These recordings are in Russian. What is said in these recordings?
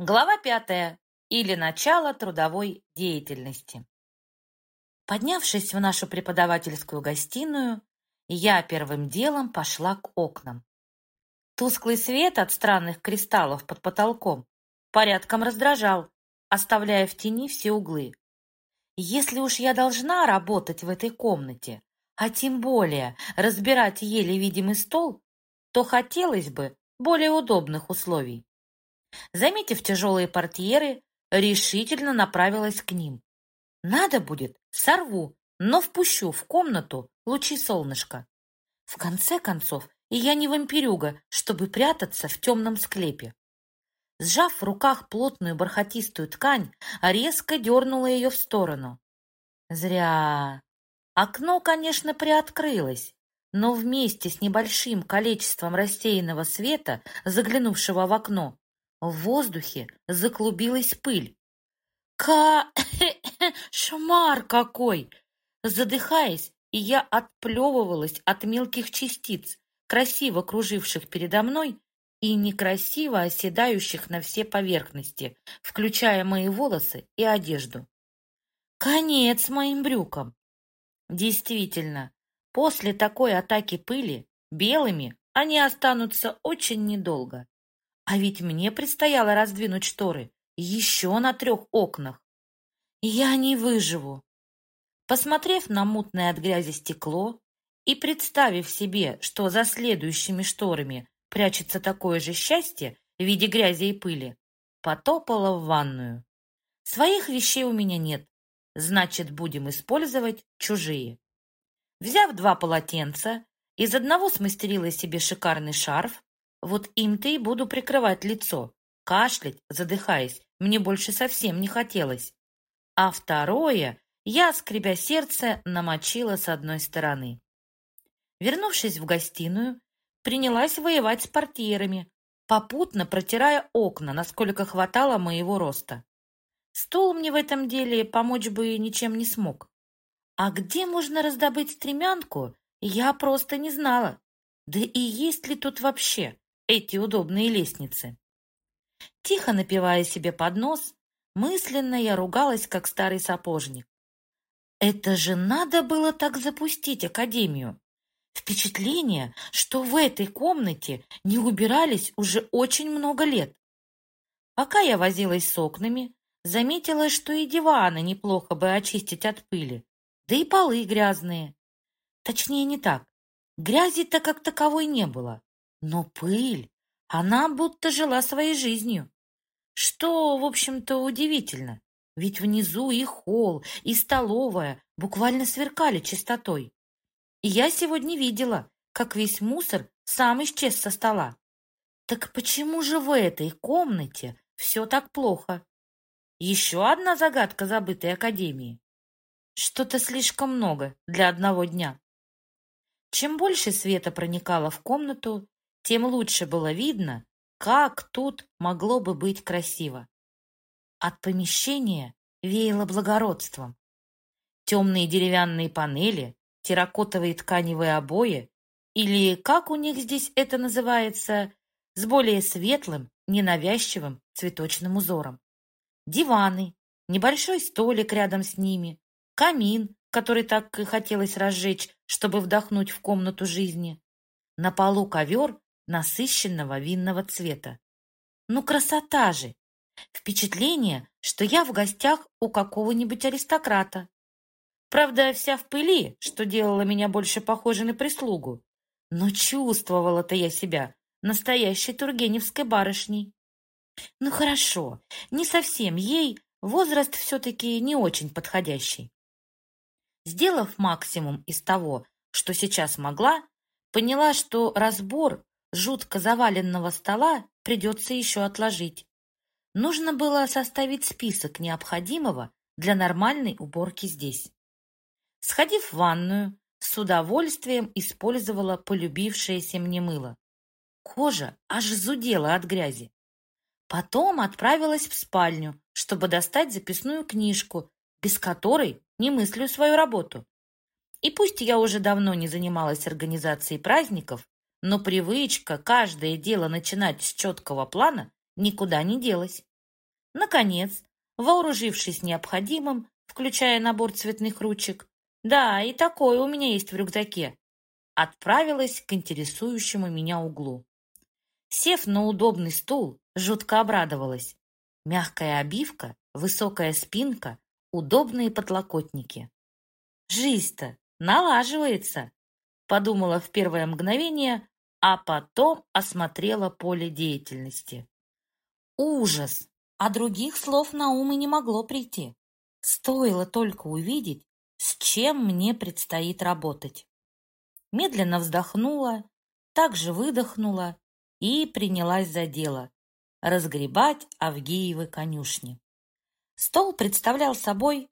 Глава пятая. Или начало трудовой деятельности. Поднявшись в нашу преподавательскую гостиную, я первым делом пошла к окнам. Тусклый свет от странных кристаллов под потолком порядком раздражал, оставляя в тени все углы. Если уж я должна работать в этой комнате, а тем более разбирать еле видимый стол, то хотелось бы более удобных условий. Заметив тяжелые портьеры, решительно направилась к ним. Надо будет, сорву, но впущу в комнату лучи солнышка. В конце концов, и я не вампирюга, чтобы прятаться в темном склепе. Сжав в руках плотную бархатистую ткань, резко дернула ее в сторону. Зря. Окно, конечно, приоткрылось, но вместе с небольшим количеством рассеянного света, заглянувшего в окно, в воздухе заклубилась пыль. Ка... Шмар какой! Задыхаясь, я отплевывалась от мелких частиц, красиво круживших передо мной и некрасиво оседающих на все поверхности, включая мои волосы и одежду. Конец моим брюкам. Действительно, после такой атаки пыли белыми они останутся очень недолго. А ведь мне предстояло раздвинуть шторы еще на трех окнах. Я не выживу. Посмотрев на мутное от грязи стекло и представив себе, что за следующими шторами прячется такое же счастье в виде грязи и пыли, потопала в ванную. Своих вещей у меня нет, значит, будем использовать чужие. Взяв два полотенца, из одного смастерила себе шикарный шарф, вот им-то и буду прикрывать лицо. Кашлять, задыхаясь, мне больше совсем не хотелось. А второе я, скребя сердце, намочила с одной стороны. Вернувшись в гостиную, принялась воевать с портьерами, попутно протирая окна, насколько хватало моего роста. Стол мне в этом деле помочь бы ничем не смог. А где можно раздобыть стремянку, я просто не знала. Да и есть ли тут вообще? Эти удобные лестницы. Тихо напивая себе под нос, мысленно я ругалась, как старый сапожник. Это же надо было так запустить академию. Впечатление, что в этой комнате не убирались уже очень много лет. Пока я возилась с окнами, заметила, что и диваны неплохо бы очистить от пыли, да и полы грязные. Точнее, не так. Грязи-то как таковой не было. Но пыль, она будто жила своей жизнью. Что, в общем-то, удивительно, ведь внизу и холл, и столовая буквально сверкали чистотой. И я сегодня видела, как весь мусор сам исчез со стола. Так почему же в этой комнате все так плохо? Еще одна загадка забытой академии. Что-то слишком много для одного дня. Чем больше света проникало в комнату, тем лучше было видно, как тут могло бы быть красиво. От помещения веяло благородством. Темные деревянные панели, терракотовые тканевые обои, или, как у них здесь это называется, с более светлым, ненавязчивым цветочным узором. Диваны, небольшой столик рядом с ними, камин, который так и хотелось разжечь, чтобы вдохнуть в комнату жизни. На полу ковер насыщенного винного цвета. Ну, красота же! Впечатление, что я в гостях у какого-нибудь аристократа. Правда, вся в пыли, что делало меня больше похожей на прислугу. Но чувствовала-то я себя настоящей тургеневской барышней. Ну хорошо, не совсем ей, возраст все-таки не очень подходящий. Сделав максимум из того, что сейчас могла, поняла, что разбор жутко заваленного стола придется еще отложить. Нужно было составить список необходимого для нормальной уборки здесь. Сходив в ванную, с удовольствием использовала полюбившееся мне мыло. Кожа аж зудела от грязи. Потом отправилась в спальню, чтобы достать записную книжку, без которой не мыслю свою работу. И пусть я уже давно не занималась организацией праздников, но привычка каждое дело начинать с четкого плана никуда не делась. Наконец, вооружившись необходимым, включая набор цветных ручек, да, и такое у меня есть в рюкзаке, отправилась к интересующему меня углу. Сев на удобный стул, жутко обрадовалась. Мягкая обивка, высокая спинка, удобные подлокотники. Жизнь-то налаживается, подумала в первое мгновение, а потом осмотрела поле деятельности. Ужас! А других слов на ум и не могло прийти. Стоило только увидеть, с чем мне предстоит работать. Медленно вздохнула, также выдохнула и принялась за дело — разгребать Авгиевы конюшни. Стол представлял собой...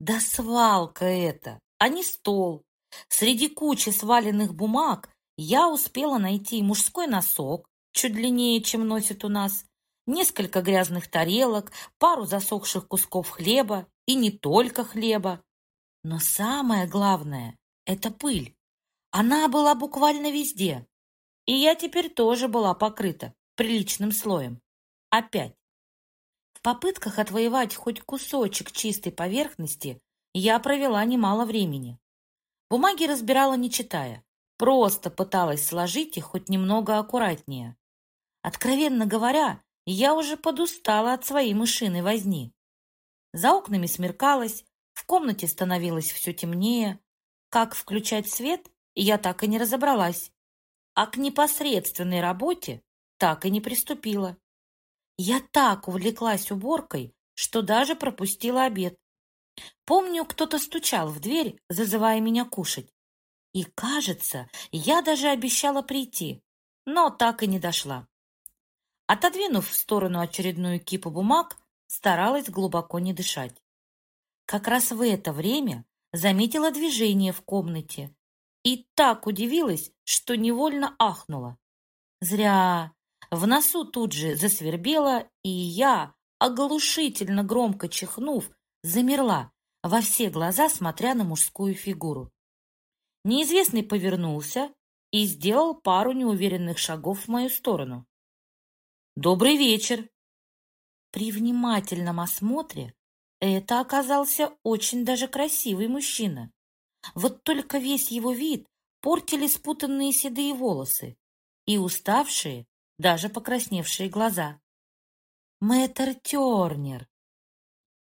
Да свалка это, а не стол. Среди кучи сваленных бумаг я успела найти мужской носок, чуть длиннее, чем носит у нас, несколько грязных тарелок, пару засохших кусков хлеба, и не только хлеба. Но самое главное — это пыль. Она была буквально везде. И я теперь тоже была покрыта приличным слоем. Опять. В попытках отвоевать хоть кусочек чистой поверхности я провела немало времени. Бумаги разбирала не читая, просто пыталась сложить их хоть немного аккуратнее. Откровенно говоря, я уже подустала от своей мышиной возни. За окнами смеркалось, в комнате становилось все темнее. Как включать свет, я так и не разобралась. А к непосредственной работе так и не приступила. Я так увлеклась уборкой, что даже пропустила обед. Помню, кто-то стучал в дверь, зазывая меня кушать. И, кажется, я даже обещала прийти, но так и не дошла. Отодвинув в сторону очередную кипу бумаг, старалась глубоко не дышать. Как раз в это время заметила движение в комнате и так удивилась, что невольно ахнула. Зря. В носу тут же засвербело, и я, оглушительно громко чихнув, замерла, во все глаза смотря на мужскую фигуру. Неизвестный повернулся и сделал пару неуверенных шагов в мою сторону. «Добрый вечер!» При внимательном осмотре это оказался очень даже красивый мужчина. Вот только весь его вид портили спутанные седые волосы и уставшие, даже покрасневшие глаза. Мэтр Тернер.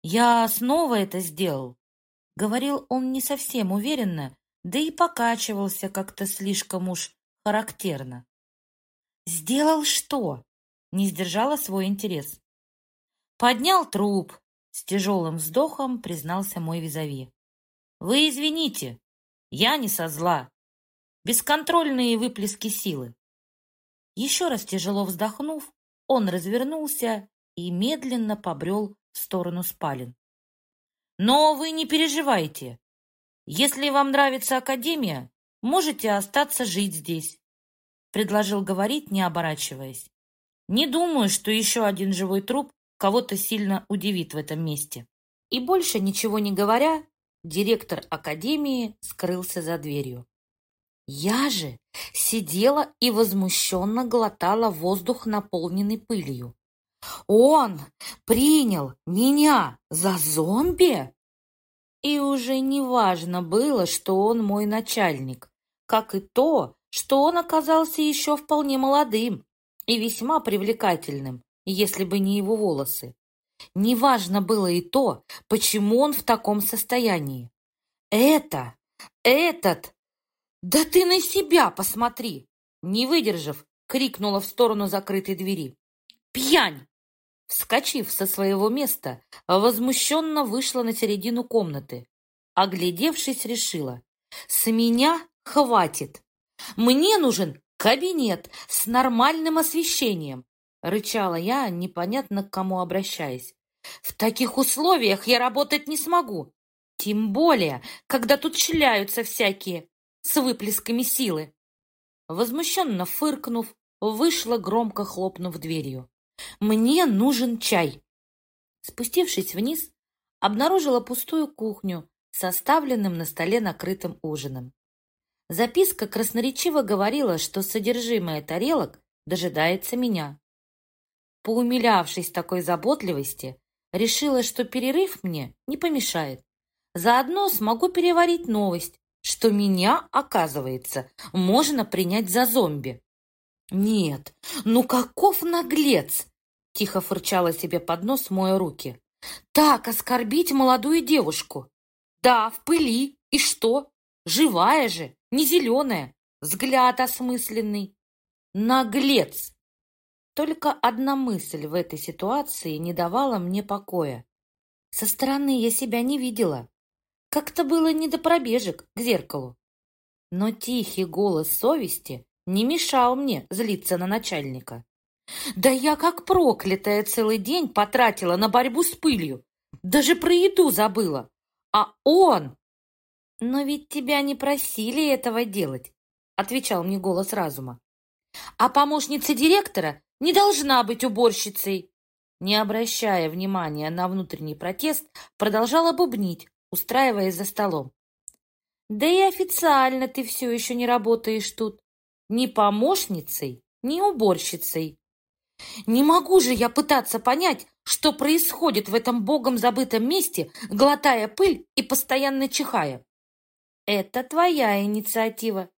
«Я снова это сделал», — говорил он не совсем уверенно, да и покачивался как-то слишком уж характерно. «Сделал что?» — не сдержала свой интерес. «Поднял труп», — с тяжелым вздохом признался мой визави. Вы извините, я не со зла. Бесконтрольные выплески силы. Еще раз тяжело вздохнув, он развернулся и медленно побрел в сторону спален. Но вы не переживайте. Если вам нравится академия, можете остаться жить здесь, предложил говорить, не оборачиваясь. Не думаю, что еще один живой труп кого-то сильно удивит в этом месте. И больше ничего не говоря, Директор академии скрылся за дверью. Я же сидела и возмущенно глотала воздух, наполненный пылью. Он принял меня за зомби? И уже не важно было, что он мой начальник, как и то, что он оказался еще вполне молодым и весьма привлекательным, если бы не его волосы. Неважно было и то, почему он в таком состоянии. Это, этот... Да ты на себя посмотри! Не выдержав, крикнула в сторону закрытой двери. Пьянь! Вскочив со своего места, возмущенно вышла на середину комнаты. Оглядевшись, решила. С меня хватит. Мне нужен кабинет с нормальным освещением, Рычала я, непонятно к кому обращаясь. В таких условиях я работать не смогу. Тем более, когда тут шляются всякие с выплесками силы. Возмущенно фыркнув, вышла, громко хлопнув дверью. «Мне нужен чай!» Спустившись вниз, обнаружила пустую кухню с оставленным на столе накрытым ужином. Записка красноречиво говорила, что содержимое тарелок дожидается меня. поумилявшись такой заботливости, решила, что перерыв мне не помешает. Заодно смогу переварить новость, что меня, оказывается, можно принять за зомби. «Нет, ну каков наглец!» — тихо фырчала себе под нос, моя руки. «Так оскорбить молодую девушку! Да, в пыли, и что? Живая же, не зеленая, взгляд осмысленный. Наглец!» Только одна мысль в этой ситуации не давала мне покоя. Со стороны я себя не видела. Как-то было не до пробежек к зеркалу. Но тихий голос совести не мешал мне злиться на начальника. Да я как проклятая целый день потратила на борьбу с пылью. Даже про еду забыла. А он... Но ведь тебя не просили этого делать, отвечал мне голос разума. А помощница директора не должна быть уборщицей. Не обращая внимания на внутренний протест, продолжала бубнить, устраиваясь за столом. Да и официально ты все еще не работаешь тут. Ни помощницей, ни уборщицей. Не могу же я пытаться понять, что происходит в этом богом забытом месте, глотая пыль и постоянно чихая. Это твоя инициатива.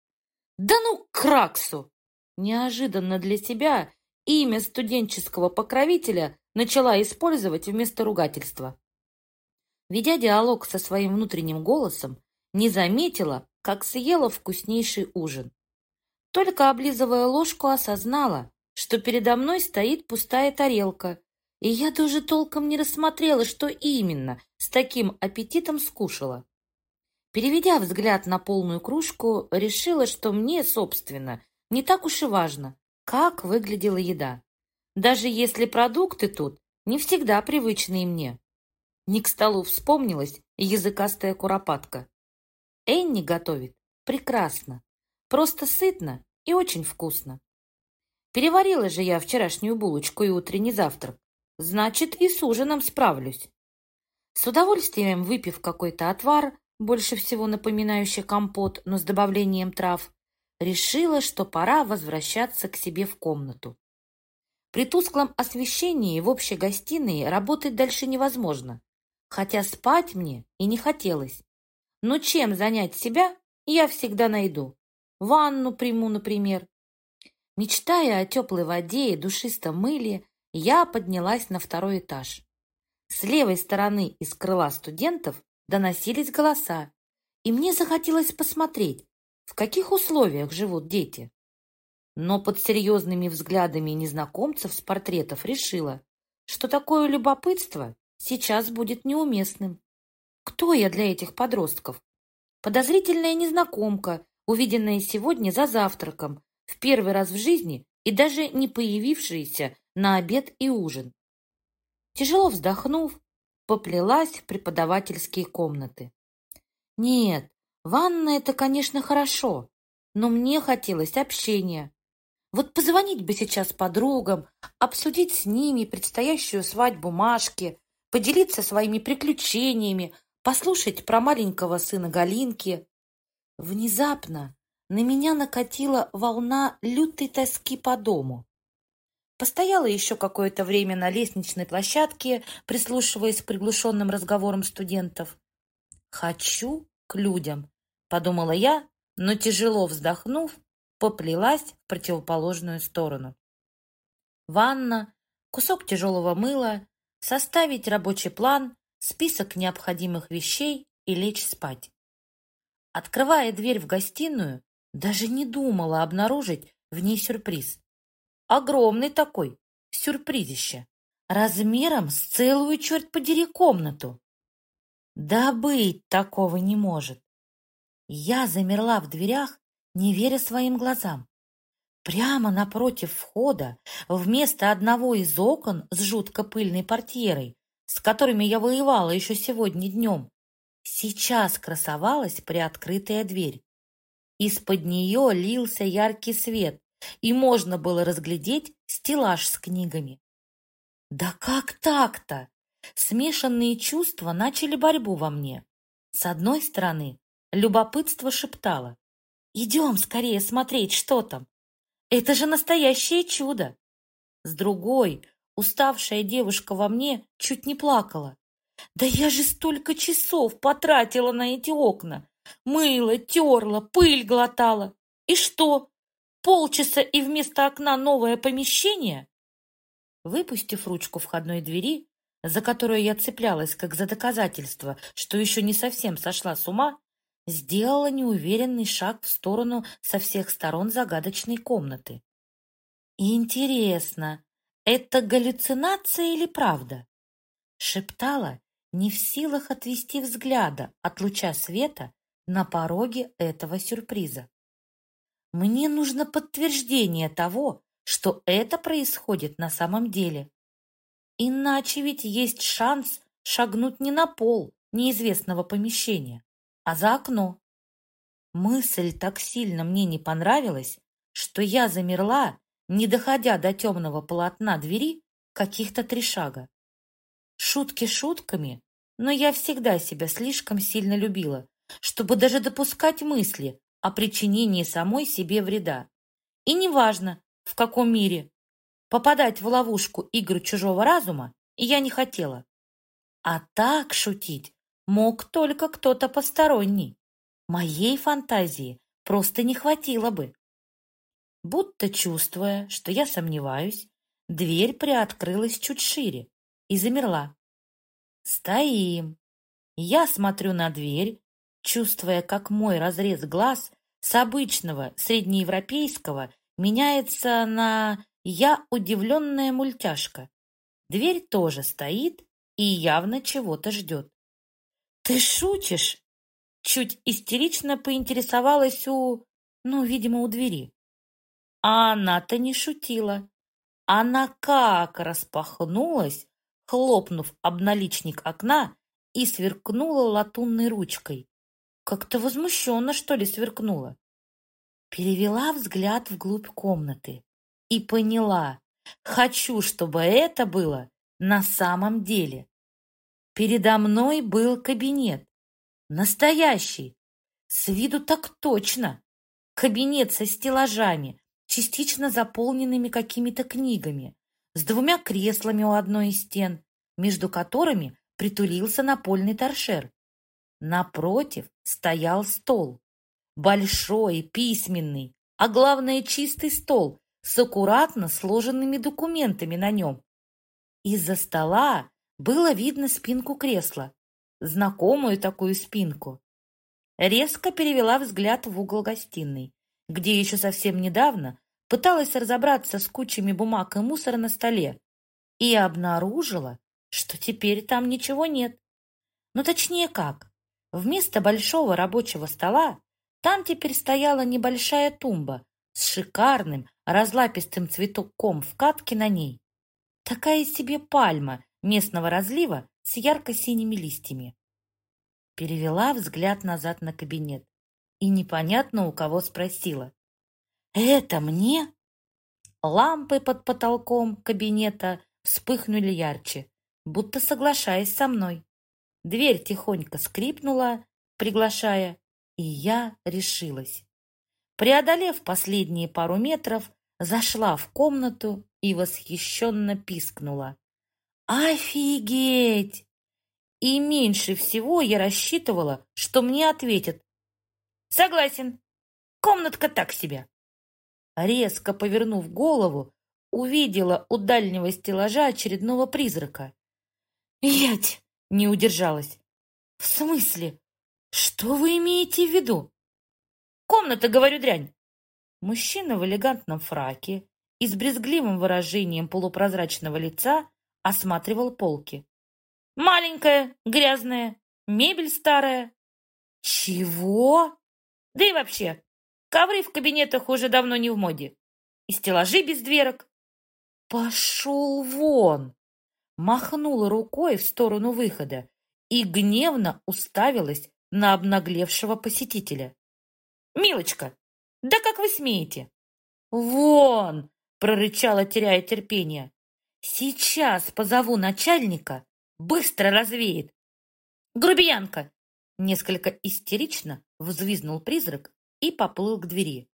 Да ну, краксу! Неожиданно для себя имя студенческого покровителя начала использовать вместо ругательства. Ведя диалог со своим внутренним голосом, не заметила, как съела вкуснейший ужин. Только облизывая ложку, осознала, что передо мной стоит пустая тарелка, и я даже толком не рассмотрела, что именно с таким аппетитом скушала. Переведя взгляд на полную кружку, решила, что мне, собственно, не так уж и важно, как выглядела еда. Даже если продукты тут не всегда привычные мне. Не к столу вспомнилась языкастая куропатка. Энни готовит прекрасно, просто сытно и очень вкусно. Переварила же я вчерашнюю булочку и утренний завтрак. Значит, и с ужином справлюсь. С удовольствием выпив какой-то отвар, больше всего напоминающий компот, но с добавлением трав, решила, что пора возвращаться к себе в комнату. При тусклом освещении в общей гостиной работать дальше невозможно, хотя спать мне и не хотелось. Но чем занять себя, я всегда найду. Ванну приму, например. Мечтая о теплой воде и душистом мыле, я поднялась на второй этаж. С левой стороны из крыла студентов доносились голоса, и мне захотелось посмотреть, в каких условиях живут дети. Но под серьезными взглядами незнакомцев с портретов решила, что такое любопытство сейчас будет неуместным. Кто я для этих подростков? Подозрительная незнакомка, увиденная сегодня за завтраком, в первый раз в жизни и даже не появившаяся на обед и ужин. Тяжело вздохнув, поплелась в преподавательские комнаты. Нет, Ванна — это, конечно, хорошо, но мне хотелось общения. Вот позвонить бы сейчас подругам, обсудить с ними предстоящую свадьбу Машки, поделиться своими приключениями, послушать про маленького сына Галинки. Внезапно на меня накатила волна лютой тоски по дому. Постояла еще какое-то время на лестничной площадке, прислушиваясь к приглушенным разговорам студентов. Хочу к людям, подумала я, но тяжело вздохнув, поплелась в противоположную сторону. Ванна, кусок тяжелого мыла, составить рабочий план, список необходимых вещей и лечь спать. Открывая дверь в гостиную, даже не думала обнаружить в ней сюрприз. Огромный такой сюрпризище, размером с целую, черт подери, комнату. Да быть такого не может. Я замерла в дверях, не веря своим глазам. Прямо напротив входа, вместо одного из окон с жутко пыльной портьерой, с которыми я воевала еще сегодня днем, сейчас красовалась приоткрытая дверь. Из-под нее лился яркий свет, и можно было разглядеть стеллаж с книгами. Да как так-то? Смешанные чувства начали борьбу во мне. С одной стороны, Любопытство шептало. «Идем скорее смотреть, что там. Это же настоящее чудо!» С другой, Уставшая девушка во мне чуть не плакала. Да я же столько часов потратила на эти окна. Мыла, терла, пыль глотала. И что? Полчаса и вместо окна новое помещение? Выпустив ручку входной двери, за которую я цеплялась как за доказательство, что еще не совсем сошла с ума, сделала неуверенный шаг в сторону со всех сторон загадочной комнаты. Интересно, это галлюцинация или правда? Шептала, не в силах отвести взгляда от луча света на пороге этого сюрприза. Мне нужно подтверждение того, что это происходит на самом деле. Иначе ведь есть шанс шагнуть не на пол неизвестного помещения, а за окно. Мысль так сильно мне не понравилась, что я замерла, не доходя до темного полотна двери каких-то три шага. Шутки шутками, но я всегда себя слишком сильно любила, чтобы даже допускать мысли о причинении самой себе вреда. И неважно, в каком мире. Попадать в ловушку игр чужого разума я не хотела. А так шутить мог только кто-то посторонний. Моей фантазии просто не хватило бы. Будто чувствуя, что я сомневаюсь, дверь приоткрылась чуть шире и замерла. Стоим. Я смотрю на дверь, чувствуя, как мой разрез глаз с обычного среднеевропейского меняется на «я удивленная мультяшка». Дверь тоже стоит и явно чего-то ждет. «Ты шутишь?» Чуть истерично поинтересовалась у... ну, видимо, у двери. А она-то не шутила. Она как распахнулась, хлопнув об наличник окна и сверкнула латунной ручкой. Как-то возмущенно, что ли, сверкнула. Перевела взгляд вглубь комнаты и поняла, хочу, чтобы это было на самом деле. Передо мной был кабинет. Настоящий. С виду так точно. Кабинет со стеллажами, частично заполненными какими-то книгами, с двумя креслами у одной из стен, между которыми притулился напольный торшер. Напротив стоял стол. Большой, письменный, а главное чистый стол с аккуратно сложенными документами на нем. Из-за стола было видно спинку кресла, знакомую такую спинку. Резко перевела взгляд в угол гостиной, где еще совсем недавно пыталась разобраться с кучами бумаг и мусора на столе и обнаружила, что теперь там ничего нет. Ну, точнее как, вместо большого рабочего стола там теперь стояла небольшая тумба с шикарным разлапистым цветоком в катке на ней. Такая себе пальма местного разлива с ярко-синими листьями. Перевела взгляд назад на кабинет и непонятно у кого спросила. «Это мне?» Лампы под потолком кабинета вспыхнули ярче, будто соглашаясь со мной. Дверь тихонько скрипнула, приглашая, и я решилась. Преодолев последние пару метров, зашла в комнату и восхищенно пискнула. «Офигеть!» И меньше всего я рассчитывала, что мне ответят. «Согласен, комнатка так себе». Резко повернув голову, увидела у дальнего стеллажа очередного призрака. «Ять!» — не удержалась. «В смысле? Что вы имеете в виду?» «Комната, говорю, дрянь!» Мужчина в элегантном фраке и с брезгливым выражением полупрозрачного лица осматривал полки. «Маленькая, грязная, мебель старая». «Чего?» «Да и вообще, Ковры в кабинетах уже давно не в моде. И стеллажи без дверок. «Пошел вон!» Махнула рукой в сторону выхода и гневно уставилась на обнаглевшего посетителя. «Милочка, да как вы смеете?» «Вон!» — прорычала, теряя терпение. «Сейчас позову начальника, быстро развеет!» «Грубиянка!» — несколько истерично взвизнул призрак и поплыл к двери.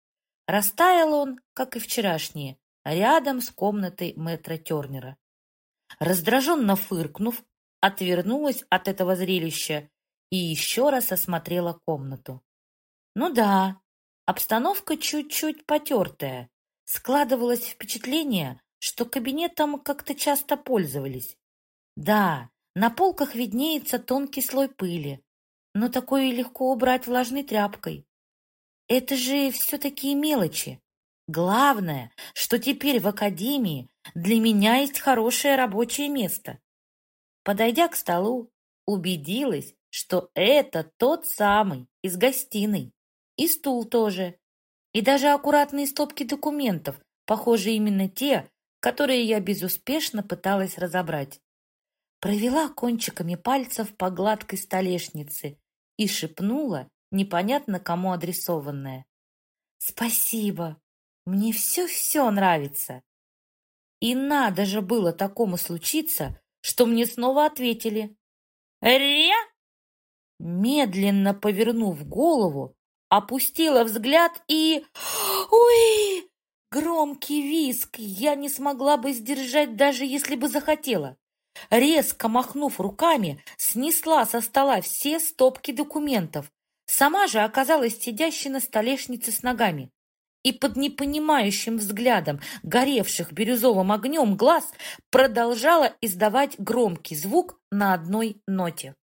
Растаял он, как и вчерашние, рядом с комнатой мэтра Тернера. Раздраженно фыркнув, отвернулась от этого зрелища и еще раз осмотрела комнату. Ну да, обстановка чуть-чуть потертая. Складывалось впечатление, что кабинетом как-то часто пользовались. Да, на полках виднеется тонкий слой пыли, но такое легко убрать влажной тряпкой. Это же все такие мелочи. Главное, что теперь в академии для меня есть хорошее рабочее место. Подойдя к столу, убедилась, что это тот самый из гостиной. И стул тоже. И даже аккуратные стопки документов, похожие именно те, которые я безуспешно пыталась разобрать. Провела кончиками пальцев по гладкой столешнице и шепнула, непонятно кому адресованное. «Спасибо, мне все-все нравится». И надо же было такому случиться, что мне снова ответили. «Ря!» Медленно повернув голову, опустила взгляд и... Ой! Громкий виск я не смогла бы сдержать, даже если бы захотела. Резко махнув руками, снесла со стола все стопки документов. Сама же оказалась сидящей на столешнице с ногами. И под непонимающим взглядом горевших бирюзовым огнем глаз продолжала издавать громкий звук на одной ноте.